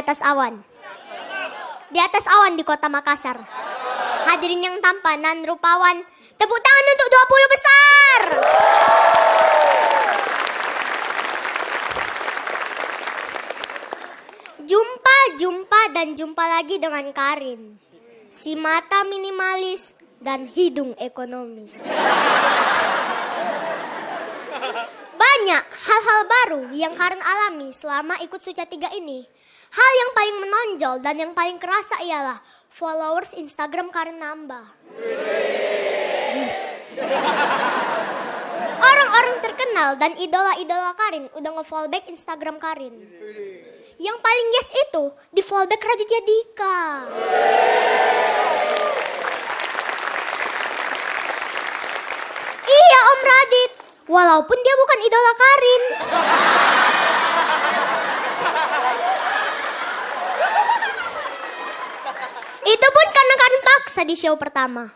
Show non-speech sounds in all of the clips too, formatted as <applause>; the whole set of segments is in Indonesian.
atas awan. Di atas awan di kota Makassar. Hadirin yang tampan dan rupawan. Tepuk tangan untuk 20 besar. Jumpa, jumpa, dan jumpa lagi dengan Karin. Si mata minimalis dan hidung ekonomis. Banyak hal-hal baru yang Karin alami selama ikut Suca 3 ini. Hal yang paling menonjol dan yang paling kerasa ialah followers Instagram Karin nambah. Yes. Orang-orang terkenal dan idola-idola Karin udah nge-follow back Instagram Karin. Yang paling yes itu di follow back Raditya Dika. Iya Om Radit, walaupun dia bukan idola Karin. Itu pun karena Karin paksa di show pertama.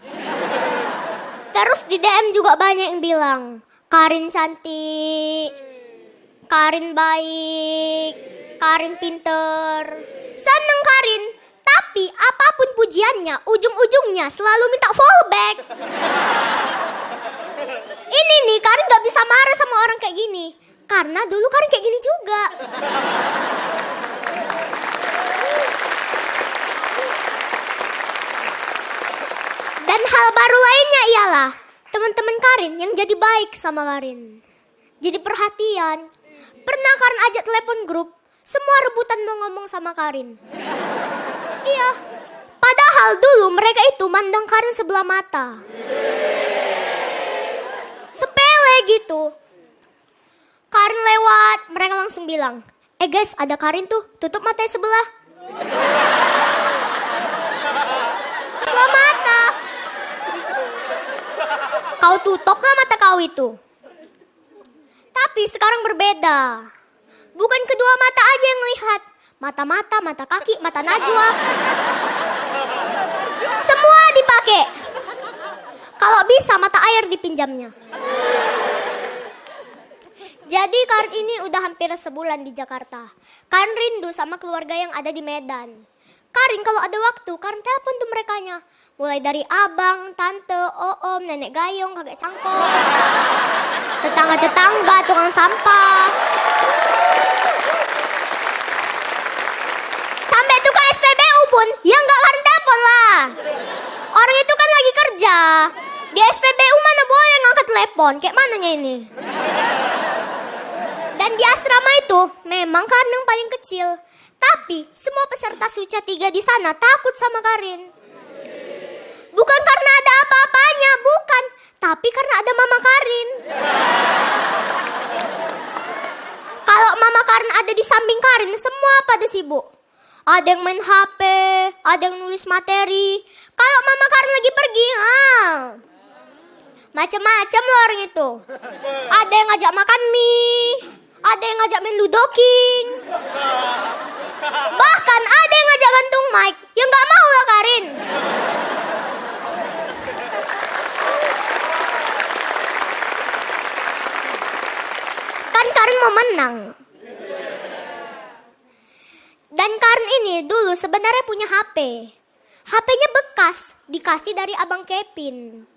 Terus di DM juga banyak yang bilang, Karin cantik, Karin baik, Karin pinter. Seneng Karin, tapi apa pun pujiannya, ujung-ujungnya selalu minta fallback. Ini nih, Karin gak bisa marah sama orang kayak gini. Karena dulu Karin kayak gini juga. Dan hal baru lainnya ialah teman-teman Karin yang jadi baik sama Karin. Jadi perhatian. Pernah Karin ajak telepon grup, semua rebutan mau ngomong sama Karin. Iya. Padahal dulu mereka itu mandang Karin sebelah mata. Gitu. Karin lewat, mereka langsung bilang, eh guys ada Karin tuh, tutup matanya sebelah. Sebelah mata. Kau tutuplah mata kau itu. Tapi sekarang berbeda. Bukan kedua mata aja yang melihat. Mata-mata, mata kaki, mata najwa. Semua dipakai. Kalau bisa mata air dipinjamnya. Jadi Karin ini udah hampir sebulan di Jakarta. Karin rindu sama keluarga yang ada di Medan. Karin kalau ada waktu, Karin telepon tuh merekanya. Mulai dari abang, tante, om, nenek gayung, kakek cangkok. Tetangga-tetangga, tukang sampah. Sampai tukang SPBU pun, ya nggak Karin telepon lah. Orang itu kan lagi kerja. Di SPBU mana boleh ngangkat telepon, kayak mananya ini? Dan di asrama itu memang Karin yang paling kecil. Tapi semua peserta Suca 3 di sana takut sama Karin. Bukan karena ada apa-apanya, bukan. Tapi karena ada Mama Karin. <laughs> Kalau Mama Karin ada di samping Karin, semua pada sibuk. Ada yang main HP, ada yang nulis materi. Kalau Mama Karin lagi pergi, ah, macam-macam loh orang itu. Ada yang ngajak makan mie, ada yang ngajak main Ludo King. Bahkan ada yang ngajak gantung mic, yang nggak mau lah Karin. Kan Karin mau menang. Dan Karin ini dulu sebenarnya punya HP. HP-nya bekas, dikasih dari abang Kevin.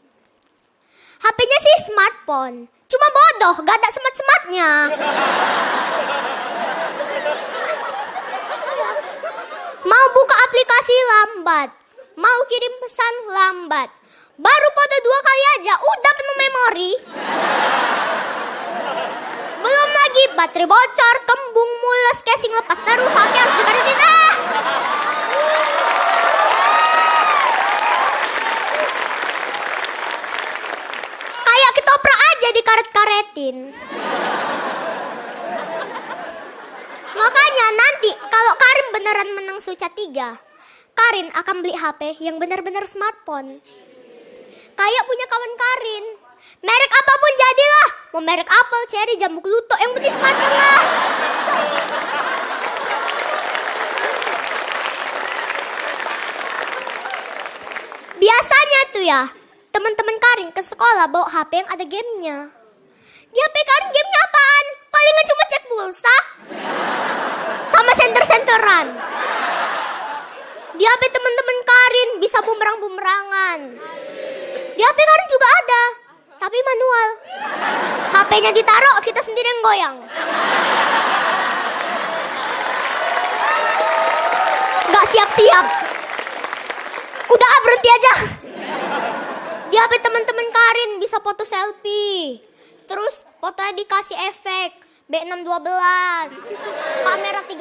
HP-nya sih smartphone, cuma bodoh, gak ada smart-smartnya. Mau buka aplikasi lambat, mau kirim pesan lambat. Baru foto dua kali aja, udah penuh memori. Belum lagi baterai bocor, kembung, mules, casing lepas, rusaknya harus dikaritin ah. Kayak ketoprak aja dikaret-karetin. Makanya nanti kalau Karin beneran menang Suca 3, Karin akan beli HP yang benar-benar smartphone. Kayak punya kawan Karin. Merek apa pun jadilah. Mau merek apel, cherry, jambu kluto, yang penting smartphone lah. Biasanya tuh ya, teman-teman Karin ke sekolah bawa HP yang ada gamenya. Di HP Karin gamenya apaan? Palingan cuma cek pulsa. Sama senter-senteran. Di HP teman-teman Karin bisa bumerang-bumerangan. Di HP Karin juga ada, tapi manual. HP-nya ditaruh, kita sendiri yang goyang. Gak siap-siap. Udah ah, berhenti aja. Di HP teman-teman Karin bisa foto selfie. Terus fotonya dikasih efek B612, kamera 360.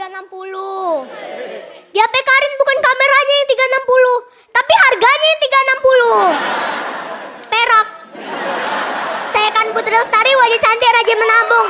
Dia ya, Karin bukan kameranya yang 360, tapi harganya yang 360. Perak. Saya kan Putri Lestari, wajah cantik, raja menabung.